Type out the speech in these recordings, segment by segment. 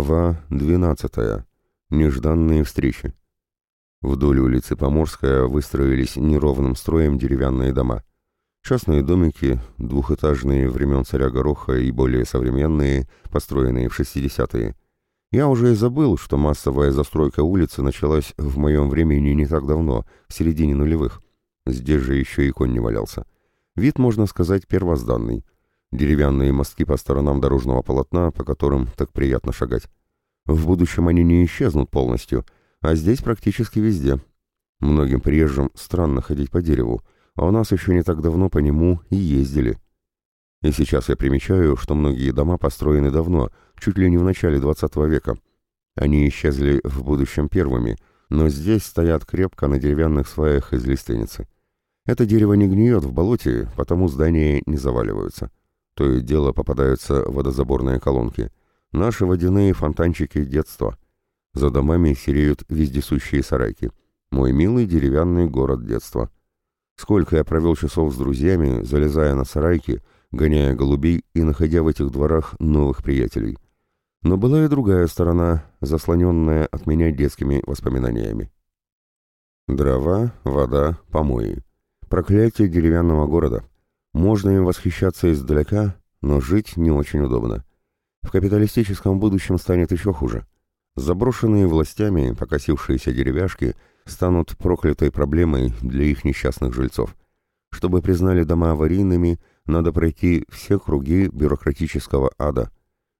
Глава 12. Нежданные встречи. Вдоль улицы Поморская выстроились неровным строем деревянные дома. Частные домики, двухэтажные времен царя Гороха и более современные, построенные в 60-е. Я уже и забыл, что массовая застройка улицы началась в моем времени не так давно, в середине нулевых. Здесь же еще и конь не валялся. Вид, можно сказать, первозданный – деревянные мостки по сторонам дорожного полотна, по которым так приятно шагать. В будущем они не исчезнут полностью, а здесь практически везде. Многим приезжим странно ходить по дереву, а у нас еще не так давно по нему и ездили. И сейчас я примечаю, что многие дома построены давно, чуть ли не в начале 20 века. Они исчезли в будущем первыми, но здесь стоят крепко на деревянных сваях из лиственницы. Это дерево не гниет в болоте, потому здания не заваливаются. То и дело попадаются водозаборные колонки. Наши водяные фонтанчики детства. За домами сереют вездесущие сарайки. Мой милый деревянный город детства. Сколько я провел часов с друзьями, залезая на сарайки, гоняя голубей и находя в этих дворах новых приятелей. Но была и другая сторона, заслоненная от меня детскими воспоминаниями. Дрова, вода, помои. Проклятие деревянного города. Можно им восхищаться издалека, но жить не очень удобно. В капиталистическом будущем станет еще хуже. Заброшенные властями покосившиеся деревяшки станут проклятой проблемой для их несчастных жильцов. Чтобы признали дома аварийными, надо пройти все круги бюрократического ада.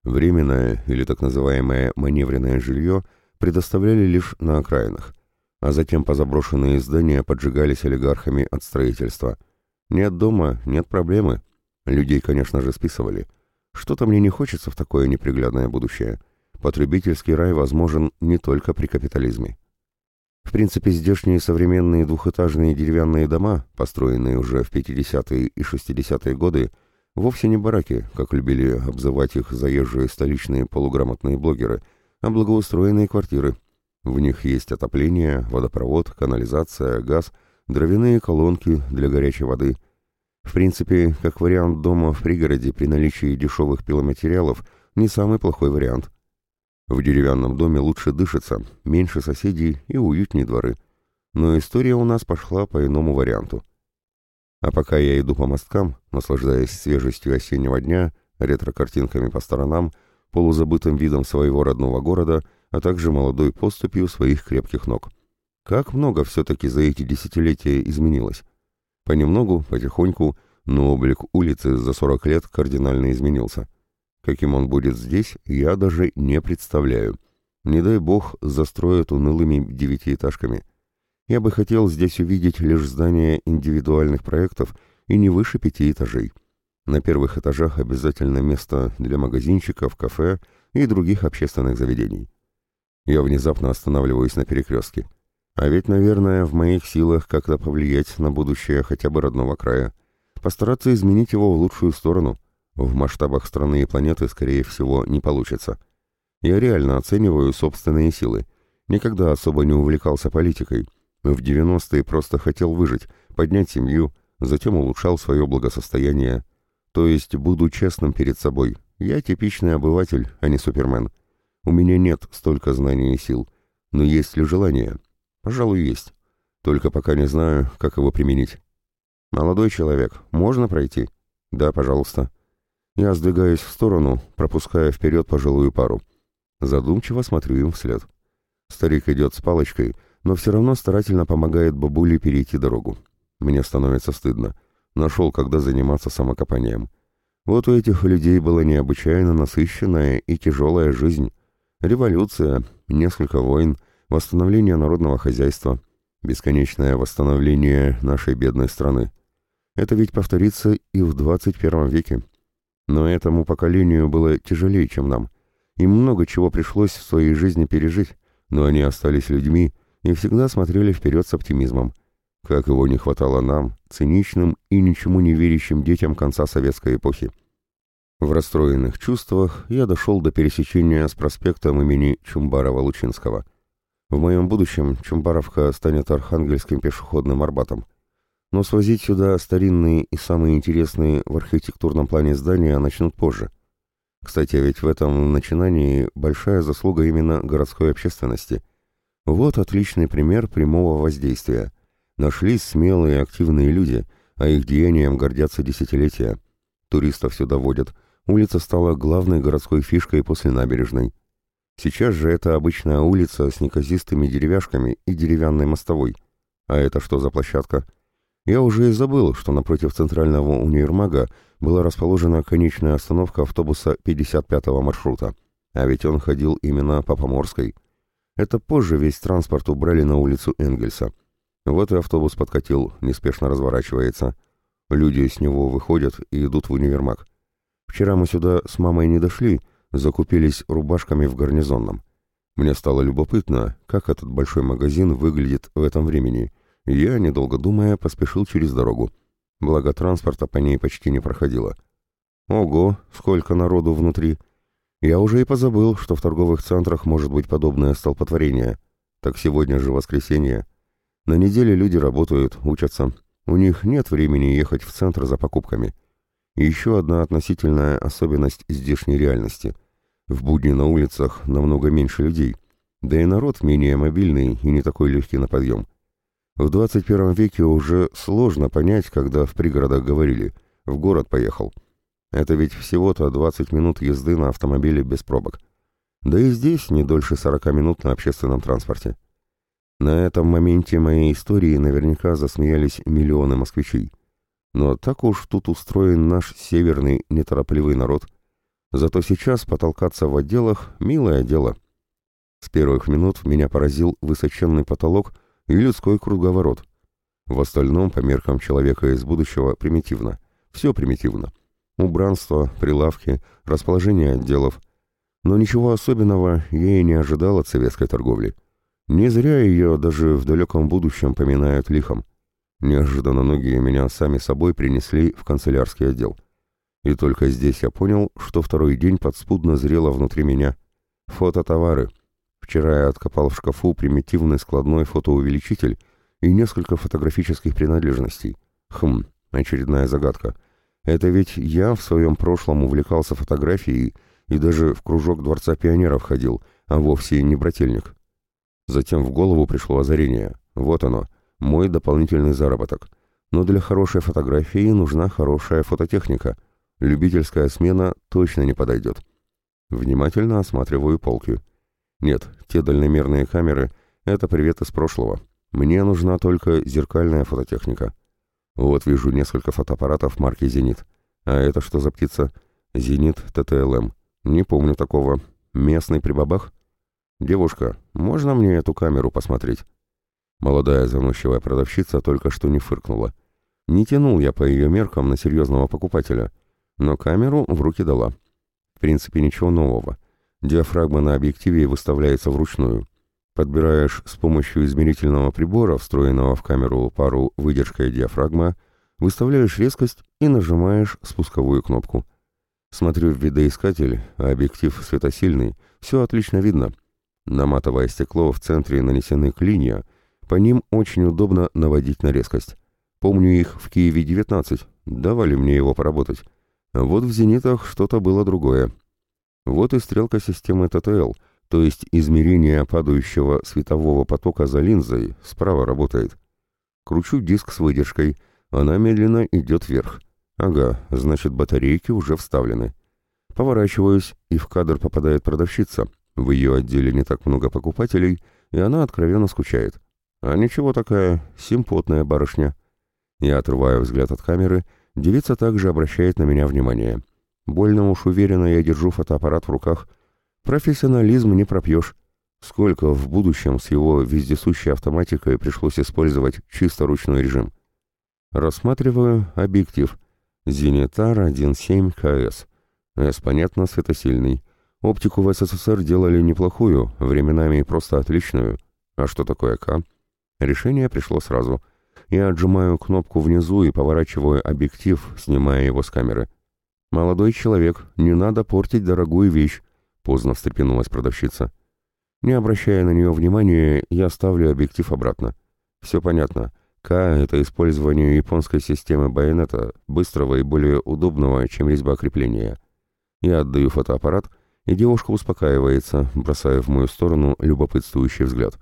Временное или так называемое маневренное жилье предоставляли лишь на окраинах, а затем позаброшенные здания поджигались олигархами от строительства – нет дома, нет проблемы. Людей, конечно же, списывали. Что-то мне не хочется в такое неприглядное будущее. Потребительский рай возможен не только при капитализме. В принципе, здешние современные двухэтажные деревянные дома, построенные уже в 50-е и 60-е годы, вовсе не бараки, как любили обзывать их заезжие столичные полуграмотные блогеры, а благоустроенные квартиры. В них есть отопление, водопровод, канализация, газ – дровяные колонки для горячей воды. В принципе, как вариант дома в пригороде при наличии дешевых пиломатериалов, не самый плохой вариант. В деревянном доме лучше дышится, меньше соседей и уютнее дворы. Но история у нас пошла по иному варианту. А пока я иду по мосткам, наслаждаясь свежестью осеннего дня, ретро-картинками по сторонам, полузабытым видом своего родного города, а также молодой поступью своих крепких ног. Как много все-таки за эти десятилетия изменилось. Понемногу, потихоньку, но облик улицы за 40 лет кардинально изменился. Каким он будет здесь, я даже не представляю. Не дай бог застроят унылыми девятиэтажками. Я бы хотел здесь увидеть лишь здания индивидуальных проектов и не выше пяти этажей. На первых этажах обязательно место для магазинчиков, кафе и других общественных заведений. Я внезапно останавливаюсь на перекрестке. А ведь, наверное, в моих силах как-то повлиять на будущее хотя бы родного края. Постараться изменить его в лучшую сторону. В масштабах страны и планеты, скорее всего, не получится. Я реально оцениваю собственные силы. Никогда особо не увлекался политикой. В 90-е просто хотел выжить, поднять семью, затем улучшал свое благосостояние. То есть буду честным перед собой. Я типичный обыватель, а не супермен. У меня нет столько знаний и сил. Но есть ли желание? Пожалуй, есть. Только пока не знаю, как его применить. Молодой человек, можно пройти? Да, пожалуйста. Я сдвигаюсь в сторону, пропуская вперед пожилую пару. Задумчиво смотрю им вслед. Старик идет с палочкой, но все равно старательно помогает бабуле перейти дорогу. Мне становится стыдно. Нашел, когда заниматься самокопанием. Вот у этих людей была необычайно насыщенная и тяжелая жизнь. Революция, несколько войн — восстановление народного хозяйства, бесконечное восстановление нашей бедной страны. Это ведь повторится и в 21 веке. Но этому поколению было тяжелее, чем нам. Им много чего пришлось в своей жизни пережить, но они остались людьми и всегда смотрели вперед с оптимизмом. Как его не хватало нам, циничным и ничему не верящим детям конца советской эпохи. В расстроенных чувствах я дошел до пересечения с проспектом имени Чумбарова-Лучинского – в моем будущем Чумбаровка станет архангельским пешеходным Арбатом. Но свозить сюда старинные и самые интересные в архитектурном плане здания начнут позже. Кстати, ведь в этом начинании большая заслуга именно городской общественности. Вот отличный пример прямого воздействия. Нашлись смелые активные люди, а их деянием гордятся десятилетия. Туристов сюда водят. Улица стала главной городской фишкой после набережной. Сейчас же это обычная улица с неказистыми деревяшками и деревянной мостовой. А это что за площадка? Я уже и забыл, что напротив центрального универмага была расположена конечная остановка автобуса 55-го маршрута. А ведь он ходил именно по Поморской. Это позже весь транспорт убрали на улицу Энгельса. Вот и автобус подкатил, неспешно разворачивается. Люди с него выходят и идут в универмаг. Вчера мы сюда с мамой не дошли, закупились рубашками в гарнизонном. Мне стало любопытно, как этот большой магазин выглядит в этом времени, я, недолго думая, поспешил через дорогу. Благо транспорта по ней почти не проходило. Ого, сколько народу внутри! Я уже и позабыл, что в торговых центрах может быть подобное столпотворение. Так сегодня же воскресенье. На неделе люди работают, учатся. У них нет времени ехать в центр за покупками. Еще одна относительная особенность здешней реальности. В будни на улицах намного меньше людей, да и народ менее мобильный и не такой легкий на подъем. В 21 веке уже сложно понять, когда в пригородах говорили «в город поехал». Это ведь всего-то 20 минут езды на автомобиле без пробок. Да и здесь не дольше 40 минут на общественном транспорте. На этом моменте моей истории наверняка засмеялись миллионы москвичей. Но так уж тут устроен наш северный неторопливый народ. Зато сейчас потолкаться в отделах — милое дело. С первых минут меня поразил высоченный потолок и людской круговорот. В остальном, по меркам человека из будущего, примитивно. Все примитивно. Убранство, прилавки, расположение отделов. Но ничего особенного я и не ожидал от советской торговли. Не зря ее даже в далеком будущем поминают лихом. Неожиданно ноги меня сами собой принесли в канцелярский отдел. И только здесь я понял, что второй день подспудно зрело внутри меня. Фототовары. Вчера я откопал в шкафу примитивный складной фотоувеличитель и несколько фотографических принадлежностей. Хм, очередная загадка. Это ведь я в своем прошлом увлекался фотографией и даже в кружок Дворца пионеров ходил, а вовсе не брательник. Затем в голову пришло озарение. Вот оно — мой дополнительный заработок. Но для хорошей фотографии нужна хорошая фототехника. Любительская смена точно не подойдет. Внимательно осматриваю полки. Нет, те дальномерные камеры — это привет из прошлого. Мне нужна только зеркальная фототехника. Вот вижу несколько фотоаппаратов марки «Зенит». А это что за птица? «Зенит ТТЛМ». Не помню такого. Местный прибабах? Девушка, можно мне эту камеру посмотреть? Молодая заносчивая продавщица только что не фыркнула. Не тянул я по ее меркам на серьезного покупателя, но камеру в руки дала. В принципе, ничего нового. Диафрагма на объективе выставляется вручную. Подбираешь с помощью измерительного прибора, встроенного в камеру пару выдержка и диафрагма, выставляешь резкость и нажимаешь спусковую кнопку. Смотрю в видоискатель, а объектив светосильный, все отлично видно. На матовое стекло в центре нанесены клинья — по ним очень удобно наводить на резкость. Помню их в Киеве-19, давали мне его поработать. А вот в «Зенитах» что-то было другое. Вот и стрелка системы ТТЛ, то есть измерение падающего светового потока за линзой, справа работает. Кручу диск с выдержкой, она медленно идет вверх. Ага, значит батарейки уже вставлены. Поворачиваюсь, и в кадр попадает продавщица. В ее отделе не так много покупателей, и она откровенно скучает. А ничего такая, симпотная барышня. Я отрываю взгляд от камеры, девица также обращает на меня внимание. Больно уж уверенно я держу фотоаппарат в руках. Профессионализм не пропьешь. Сколько в будущем с его вездесущей автоматикой пришлось использовать чисто ручной режим. Рассматриваю объектив. Зенитар 1.7 КС. С, понятно, светосильный. Оптику в СССР делали неплохую, временами просто отличную. А что такое К? Решение пришло сразу. Я отжимаю кнопку внизу и поворачиваю объектив, снимая его с камеры. «Молодой человек, не надо портить дорогую вещь», — поздно встрепенулась продавщица. Не обращая на нее внимания, я ставлю объектив обратно. Все понятно. К — это использование японской системы байонета, быстрого и более удобного, чем резьба крепления. Я отдаю фотоаппарат, и девушка успокаивается, бросая в мою сторону любопытствующий взгляд.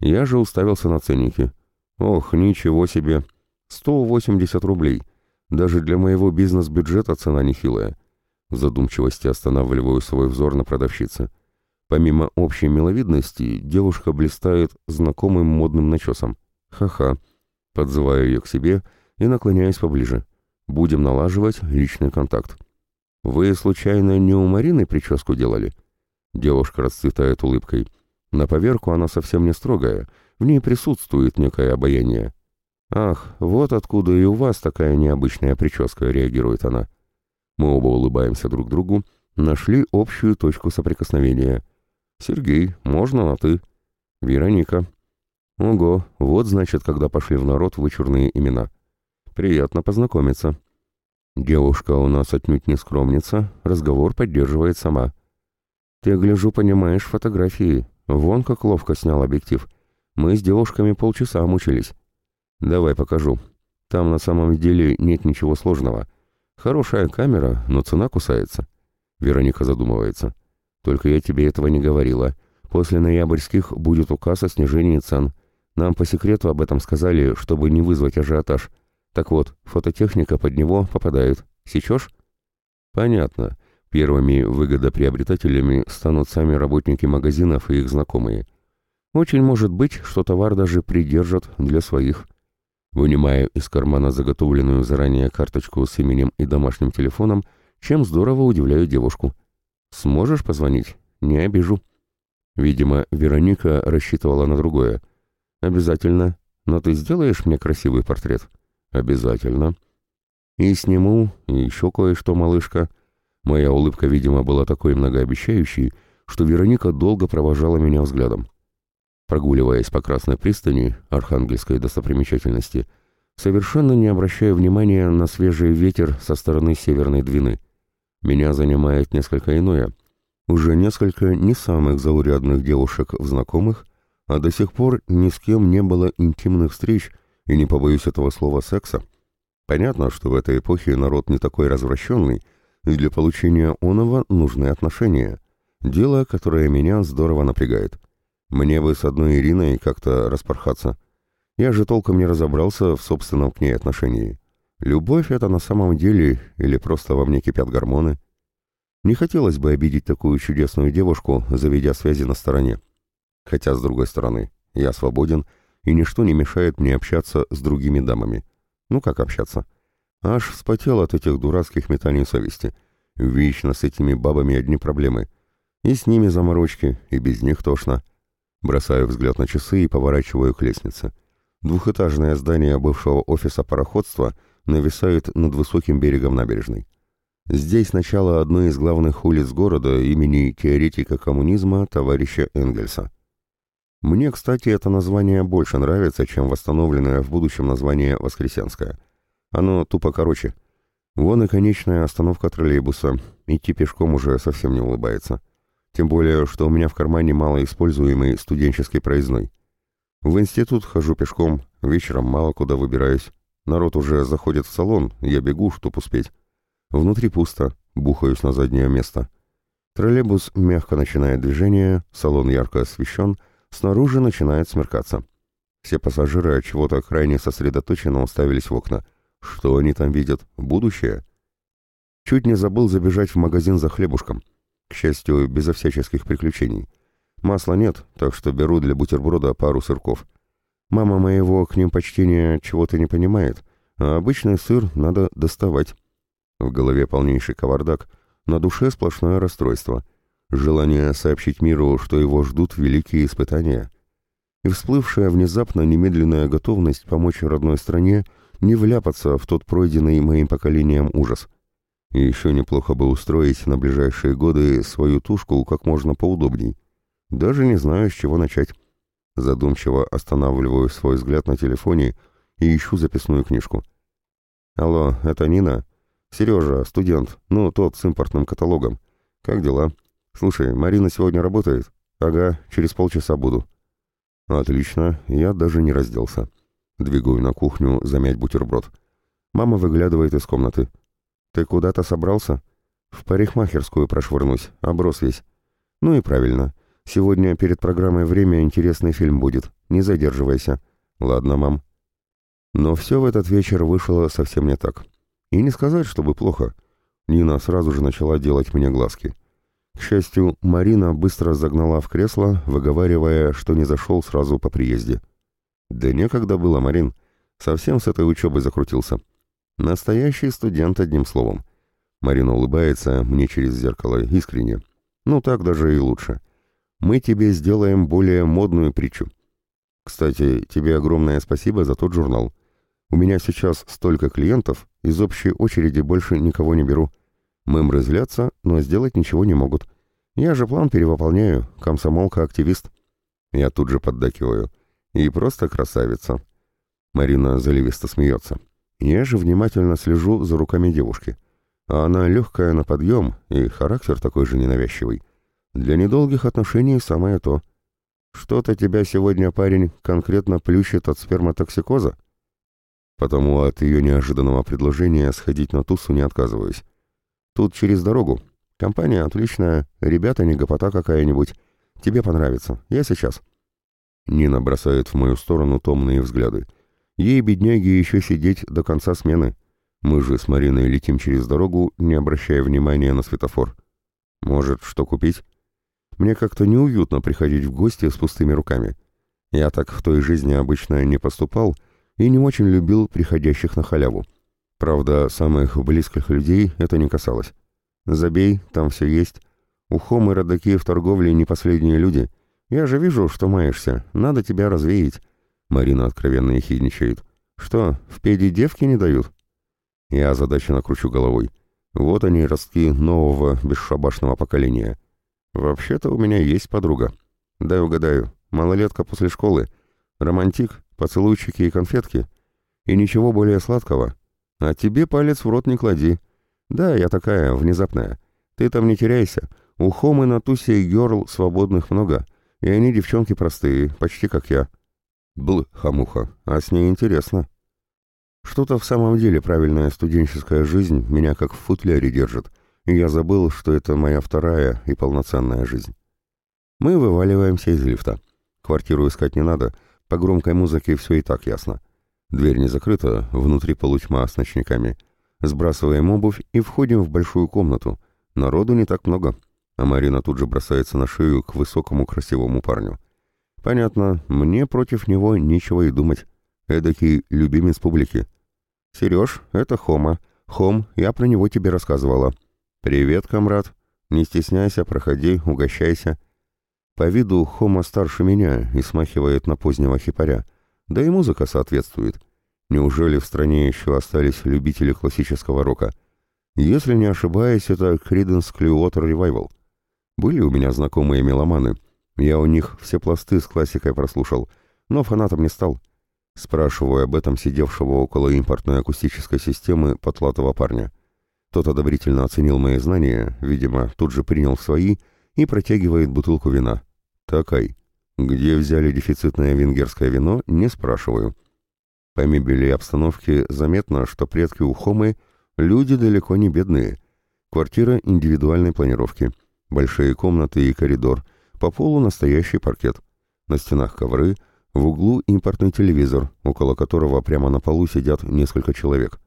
Я же уставился на ценники. Ох, ничего себе! 180 рублей. Даже для моего бизнес-бюджета цена нехилая. В задумчивости останавливаю свой взор на продавщице. Помимо общей миловидности, девушка блистает знакомым модным начесом. Ха-ха. Подзываю ее к себе и наклоняюсь поближе. Будем налаживать личный контакт. «Вы, случайно, не у Марины прическу делали?» Девушка расцветает улыбкой. На поверку она совсем не строгая, в ней присутствует некое обаяние. «Ах, вот откуда и у вас такая необычная прическа», — реагирует она. Мы оба улыбаемся друг другу, нашли общую точку соприкосновения. «Сергей, можно на «ты». Вероника». «Ого, вот значит, когда пошли в народ вычурные имена. Приятно познакомиться». Девушка у нас отнюдь не скромница, разговор поддерживает сама. «Ты, гляжу, понимаешь фотографии. Вон как ловко снял объектив. Мы с девушками полчаса мучились». «Давай покажу. Там на самом деле нет ничего сложного. Хорошая камера, но цена кусается». Вероника задумывается. «Только я тебе этого не говорила. После ноябрьских будет указ о снижении цен. Нам по секрету об этом сказали, чтобы не вызвать ажиотаж. Так вот, фототехника под него попадает. Сечешь?» «Понятно. Первыми выгодоприобретателями станут сами работники магазинов и их знакомые. Очень может быть, что товар даже придержат для своих». Вынимаю из кармана заготовленную заранее карточку с именем и домашним телефоном, чем здорово удивляю девушку. «Сможешь позвонить? Не обижу». Видимо, Вероника рассчитывала на другое. «Обязательно. Но ты сделаешь мне красивый портрет?» «Обязательно». «И сниму, и еще кое-что, малышка». Моя улыбка, видимо, была такой многообещающей, что Вероника долго провожала меня взглядом. Прогуливаясь по Красной пристани, архангельской достопримечательности, совершенно не обращая внимания на свежий ветер со стороны Северной Двины. Меня занимает несколько иное. Уже несколько не самых заурядных девушек в знакомых, а до сих пор ни с кем не было интимных встреч и, не побоюсь этого слова, секса. Понятно, что в этой эпохе народ не такой развращенный, и для получения оного нужны отношения. Дело, которое меня здорово напрягает. Мне бы с одной Ириной как-то распорхаться. Я же толком не разобрался в собственном к ней отношении. Любовь — это на самом деле или просто во мне кипят гормоны? Не хотелось бы обидеть такую чудесную девушку, заведя связи на стороне. Хотя, с другой стороны, я свободен, и ничто не мешает мне общаться с другими дамами. Ну как общаться? Аж вспотел от этих дурацких метаний совести. Вечно с этими бабами одни проблемы. И с ними заморочки, и без них тошно. Бросаю взгляд на часы и поворачиваю к лестнице. Двухэтажное здание бывшего офиса пароходства нависает над высоким берегом набережной. Здесь начало одной из главных улиц города имени теоретика коммунизма товарища Энгельса. Мне, кстати, это название больше нравится, чем восстановленное в будущем название Воскресенское. Оно тупо короче. Вон и конечная остановка троллейбуса. Идти пешком уже совсем не улыбается. Тем более, что у меня в кармане малоиспользуемый студенческий проездной. В институт хожу пешком, вечером мало куда выбираюсь. Народ уже заходит в салон, я бегу, чтоб успеть. Внутри пусто, бухаюсь на заднее место. Троллейбус мягко начинает движение, салон ярко освещен, снаружи начинает смеркаться. Все пассажиры от чего-то крайне сосредоточенно уставились в окна. Что они там видят? Будущее? Чуть не забыл забежать в магазин за хлебушком. К счастью, безо всяческих приключений. Масла нет, так что беру для бутерброда пару сырков. Мама моего к ним почтения чего-то не понимает, а обычный сыр надо доставать. В голове полнейший кавардак, на душе сплошное расстройство. Желание сообщить миру, что его ждут великие испытания. И всплывшая внезапно немедленная готовность помочь родной стране не вляпаться в тот пройденный моим поколением ужас — и еще неплохо бы устроить на ближайшие годы свою тушку как можно поудобней. Даже не знаю, с чего начать. Задумчиво останавливаю свой взгляд на телефоне и ищу записную книжку. «Алло, это Нина?» «Сережа, студент, ну, тот с импортным каталогом. Как дела? Слушай, Марина сегодня работает?» «Ага, через полчаса буду». «Отлично, я даже не разделся. Двигаю на кухню замять бутерброд. Мама выглядывает из комнаты. «Ты куда-то собрался?» В парикмахерскую прошвырнусь, оброс весь. Ну и правильно. Сегодня перед программой «Время» интересный фильм будет. Не задерживайся. Ладно, мам. Но все в этот вечер вышло совсем не так. И не сказать, чтобы плохо. Нина сразу же начала делать мне глазки. К счастью, Марина быстро загнала в кресло, выговаривая, что не зашел сразу по приезде. Да некогда было, Марин. Совсем с этой учебой закрутился. Настоящий студент, одним словом. Марина улыбается мне через зеркало искренне. Ну так даже и лучше. Мы тебе сделаем более модную притчу. Кстати, тебе огромное спасибо за тот журнал. У меня сейчас столько клиентов, из общей очереди больше никого не беру. Мэмры злятся, но сделать ничего не могут. Я же план перевыполняю, комсомолка-активист. Я тут же поддакиваю. И просто красавица. Марина заливисто смеется. Я же внимательно слежу за руками девушки. А она легкая на подъем, и характер такой же ненавязчивый. Для недолгих отношений самое то. Что-то тебя сегодня, парень, конкретно плющит от сперматоксикоза? Потому от ее неожиданного предложения сходить на тусу не отказываюсь. Тут через дорогу. Компания отличная, ребята не гопота какая-нибудь. Тебе понравится. Я сейчас. Нина бросает в мою сторону томные взгляды. Ей, бедняге, еще сидеть до конца смены. Мы же с Мариной летим через дорогу, не обращая внимания на светофор. Может, что купить? Мне как-то неуютно приходить в гости с пустыми руками. Я так в той жизни обычно не поступал — и не очень любил приходящих на халяву. Правда, самых близких людей это не касалось. Забей, там все есть. Ухом и родаки в торговле не последние люди. Я же вижу, что маешься, надо тебя развеять. Марина откровенно ехидничает. Что, в педе девки не дают? Я озадаченно кручу головой. Вот они, ростки нового бесшабашного поколения. Вообще-то у меня есть подруга. Дай угадаю, малолетка после школы. Романтик, поцелуйчики и конфетки. И ничего более сладкого. А тебе палец в рот не клади. Да, я такая, внезапная. Ты там не теряйся. У Хомы на тусе и Герл свободных много. И они девчонки простые, почти как я. Бл, хамуха, а с ней интересно. Что-то в самом деле правильная студенческая жизнь меня как в футляре держит, и я забыл, что это моя вторая и полноценная жизнь. Мы вываливаемся из лифта. Квартиру искать не надо — по громкой музыке все и так ясно. Дверь не закрыта, внутри полутьма с ночниками. Сбрасываем обувь и входим в большую комнату. Народу не так много. А Марина тут же бросается на шею к высокому красивому парню. Понятно, мне против него нечего и думать. Эдакий любимец публики. «Сереж, это Хома. Хом, я про него тебе рассказывала». «Привет, комрад. Не стесняйся, проходи, угощайся». По виду Хома старше меня и смахивает на позднего хипаря, да и музыка соответствует. Неужели в стране еще остались любители классического рока? Если не ошибаюсь, это Creedence Clearwater Revival. Были у меня знакомые меломаны. Я у них все пласты с классикой прослушал, но фанатом не стал. Спрашиваю об этом сидевшего около импортной акустической системы потлатого парня. Тот одобрительно оценил мои знания, видимо, тут же принял свои и протягивает бутылку вина. Такай. Где взяли дефицитное венгерское вино, не спрашиваю. По мебели и обстановке заметно, что предки у Хомы люди далеко не бедные. Квартира индивидуальной планировки. Большие комнаты и коридор. По полу настоящий паркет. На стенах ковры, в углу импортный телевизор, около которого прямо на полу сидят несколько человек.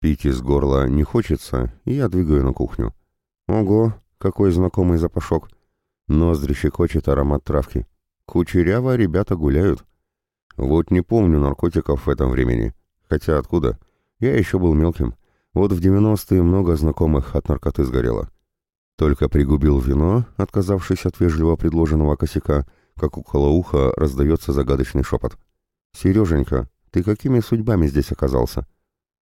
Пить из горла не хочется, и я двигаю на кухню. Ого, какой знакомый запашок. Ноздри щекочет аромат травки. Кучеряво ребята гуляют. Вот не помню наркотиков в этом времени. Хотя откуда? Я еще был мелким. Вот в девяностые много знакомых от наркоты сгорело. Только пригубил вино, отказавшись от вежливо предложенного косяка, как около уха раздается загадочный шепот. «Сереженька, ты какими судьбами здесь оказался?»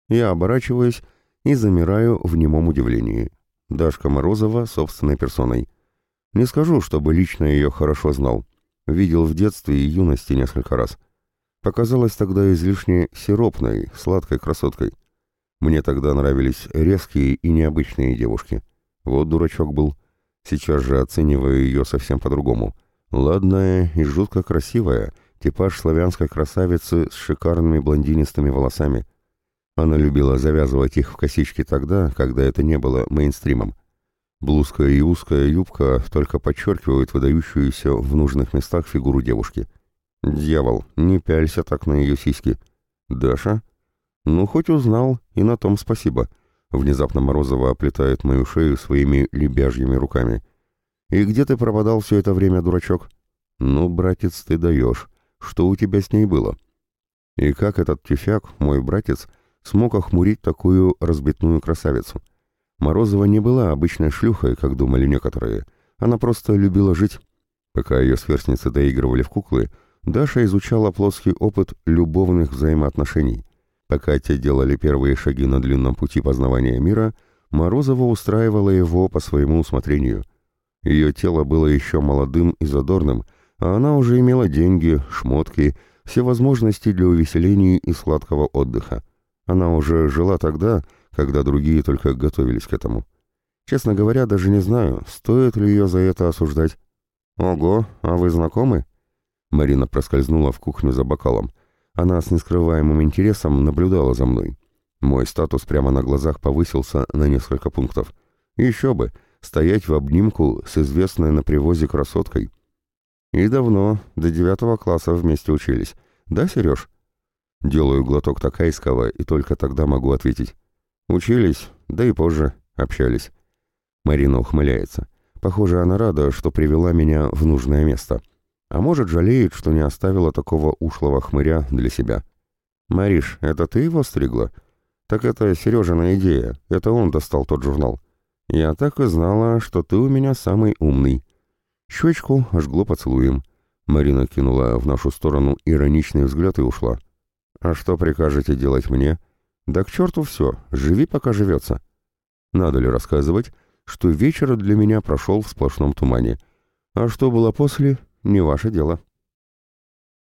Я оборачиваюсь и замираю в немом удивлении. Дашка Морозова собственной персоной — не скажу, чтобы лично ее хорошо знал. Видел в детстве и юности несколько раз. Показалась тогда излишне сиропной, сладкой красоткой. Мне тогда нравились резкие и необычные девушки. Вот дурачок был. Сейчас же оцениваю ее совсем по-другому. Ладная и жутко красивая, типаж славянской красавицы с шикарными блондинистыми волосами. Она любила завязывать их в косички тогда, когда это не было мейнстримом. Блузка и узкая юбка только подчеркивают выдающуюся в нужных местах фигуру девушки. Дьявол, не пялься так на ее сиськи. Даша? Ну, хоть узнал, и на том спасибо. Внезапно Морозова оплетает мою шею своими лебяжьими руками. И где ты пропадал все это время, дурачок? Ну, братец, ты даешь. Что у тебя с ней было? И как этот тюфяк, мой братец, смог охмурить такую разбитную красавицу? Морозова не была обычной шлюхой, как думали некоторые. Она просто любила жить. Пока ее сверстницы доигрывали в куклы, Даша изучала плоский опыт любовных взаимоотношений. Пока те делали первые шаги на длинном пути познавания мира, Морозова устраивала его по своему усмотрению. Ее тело было еще молодым и задорным, а она уже имела деньги, шмотки, все возможности для увеселений и сладкого отдыха. Она уже жила тогда, когда другие только готовились к этому. Честно говоря, даже не знаю, стоит ли ее за это осуждать. «Ого, а вы знакомы?» Марина проскользнула в кухню за бокалом. Она с нескрываемым интересом наблюдала за мной. Мой статус прямо на глазах повысился на несколько пунктов. Еще бы, стоять в обнимку с известной на привозе красоткой. И давно, до девятого класса вместе учились. Да, Сереж? Делаю глоток такайского и только тогда могу ответить. Учились, да и позже общались. Марина ухмыляется. Похоже, она рада, что привела меня в нужное место. А может, жалеет, что не оставила такого ушлого хмыря для себя. «Мариш, это ты его стригла?» «Так это Сережина идея. Это он достал тот журнал. Я так и знала, что ты у меня самый умный». Щечку ожгло поцелуем. Марина кинула в нашу сторону ироничный взгляд и ушла. «А что прикажете делать мне?» «Да к черту все, живи, пока живется». Надо ли рассказывать, что вечер для меня прошел в сплошном тумане. А что было после, не ваше дело.